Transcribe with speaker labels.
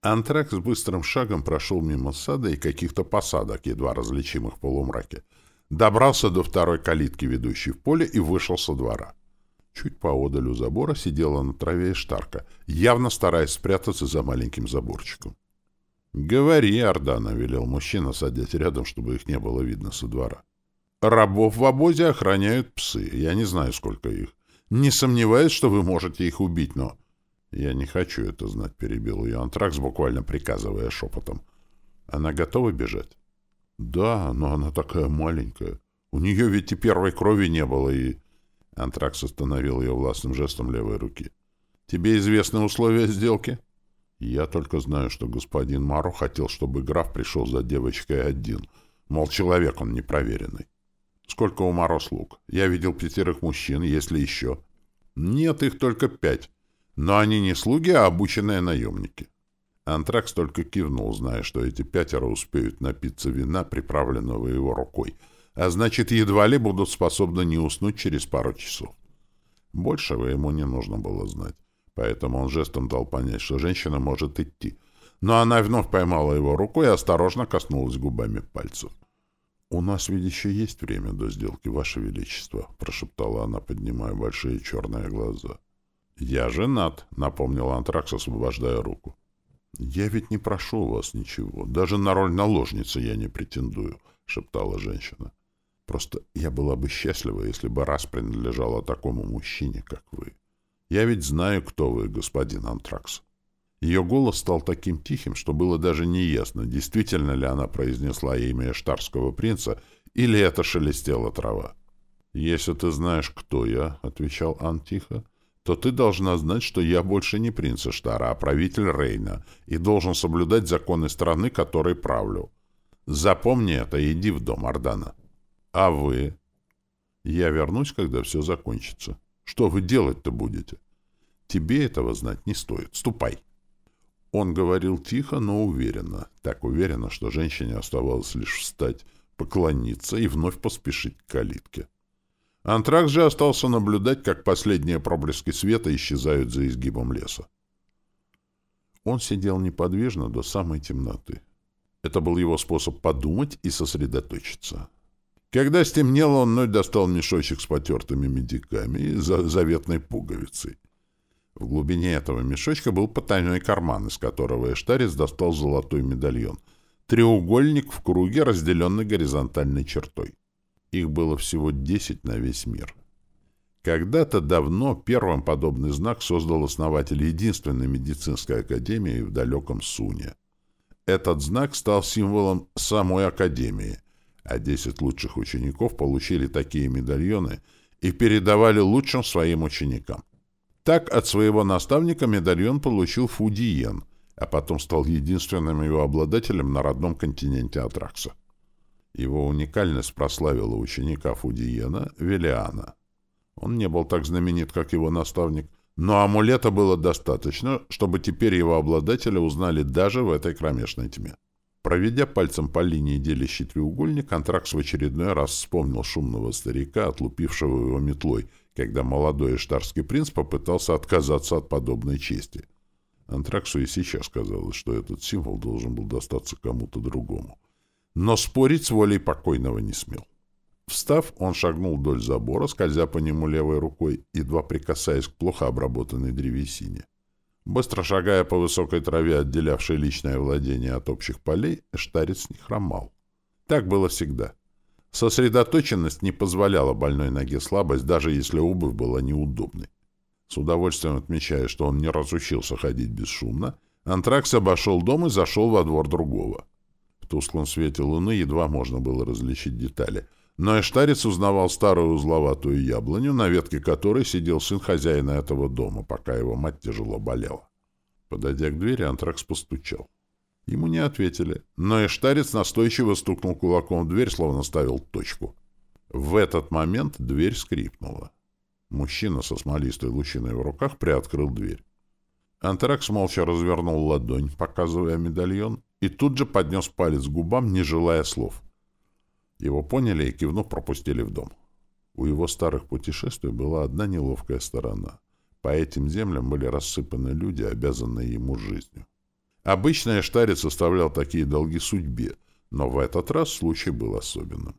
Speaker 1: Антракс быстрым шагом прошел мимо сада и каких-то посадок, едва различимых в полумраке. Добрался до второй калитки, ведущей в поле, и вышел со двора. Чуть поодаль у забора сидела на траве Иштарка, явно стараясь спрятаться за маленьким заборчиком. «Говори, Ордана», — велел мужчина, садясь рядом, чтобы их не было видно со двора. «Рабов в обозе охраняют псы. Я не знаю, сколько их. Не сомневаюсь, что вы можете их убить, но...» «Я не хочу это знать», — перебил ее Антракс, буквально приказывая шепотом. «Она готова бежать?» «Да, но она такая маленькая. У нее ведь и первой крови не было, и...» Антракс остановил ее властным жестом левой руки. «Тебе известны условия сделки?» «Я только знаю, что господин Мару хотел, чтобы граф пришел за девочкой один. Мол, человек он непроверенный». «Сколько у Маро слуг? Я видел пятерых мужчин, если еще». «Нет, их только пять. Но они не слуги, а обученные наемники». Антракс только кивнул, зная, что эти пятеро успеют напиться вина, приправленного его рукой, а значит, едва ли будут способны не уснуть через пару часов. Большего ему не нужно было знать, поэтому он жестом дал понять, что женщина может идти. Но она вновь поймала его рукой и осторожно коснулась губами пальцев. «У нас ведь еще есть время до сделки, Ваше Величество», — прошептала она, поднимая большие черные глаза. «Я женат», — напомнил Антракс, освобождая руку. «Я ведь не прошу у вас ничего. Даже на роль наложницы я не претендую», — шептала женщина. «Просто я была бы счастлива, если бы раз принадлежала такому мужчине, как вы. Я ведь знаю, кто вы, господин Антракс». Ее голос стал таким тихим, что было даже неясно, действительно ли она произнесла имя штарского принца или это шелестела трава. «Если ты знаешь, кто я», — отвечал Ан тихо, — то ты должна знать, что я больше не принц Эштара, а правитель Рейна, и должен соблюдать законы страны, которой правлю. Запомни это и иди в дом Ордана. А вы? Я вернусь, когда все закончится. Что вы делать-то будете? Тебе этого знать не стоит. Ступай. Он говорил тихо, но уверенно. Так уверенно, что женщине оставалось лишь встать, поклониться и вновь поспешить к калитке. Антракс же остался наблюдать, как последние проблески света исчезают за изгибом леса. Он сидел неподвижно до самой темноты. Это был его способ подумать и сосредоточиться. Когда стемнело, он вновь достал мешочек с потертыми медиками и за заветной пуговицей. В глубине этого мешочка был потайной карман, из которого Эштарец достал золотой медальон. Треугольник в круге, разделенный горизонтальной чертой. Их было всего десять на весь мир. Когда-то давно первым подобный знак создал основатель единственной медицинской академии в далеком Суне. Этот знак стал символом самой академии, а десять лучших учеников получили такие медальоны и передавали лучшим своим ученикам. Так от своего наставника медальон получил Фудиен, а потом стал единственным его обладателем на родном континенте Атракса. Его уникальность прославила ученика Фудиена Велиана. Он не был так знаменит, как его наставник, но амулета было достаточно, чтобы теперь его обладателя узнали даже в этой кромешной тьме. Проведя пальцем по линии делящий треугольник, Антракс в очередной раз вспомнил шумного старика, отлупившего его метлой, когда молодой эштарский принц попытался отказаться от подобной чести. Антраксу и сейчас казалось, что этот символ должен был достаться кому-то другому но спорить с волей покойного не смел. Встав, он шагнул вдоль забора, скользя по нему левой рукой, едва прикасаясь к плохо обработанной древесине. Быстро шагая по высокой траве, отделявшей личное владение от общих полей, Эштарец не хромал. Так было всегда. Сосредоточенность не позволяла больной ноге слабость, даже если обувь была неудобной. С удовольствием отмечая, что он не разучился ходить бесшумно, Антракс обошел дом и зашел во двор другого тусклом свете луны едва можно было различить детали. Но Эштарец узнавал старую узловатую яблоню, на ветке которой сидел сын хозяина этого дома, пока его мать тяжело болела. Подойдя к двери, Антракс постучал. Ему не ответили, но Эштарец настойчиво стукнул кулаком в дверь, словно ставил точку. В этот момент дверь скрипнула. Мужчина со смолистой лучиной в руках приоткрыл дверь. Антракс молча развернул ладонь, показывая медальон, и тут же поднес палец к губам, не желая слов. Его поняли и, кивнув, пропустили в дом. У его старых путешествий была одна неловкая сторона. По этим землям были рассыпаны люди, обязанные ему жизнью. Обычно Эштарец оставлял такие долги судьбе, но в этот раз случай был особенным.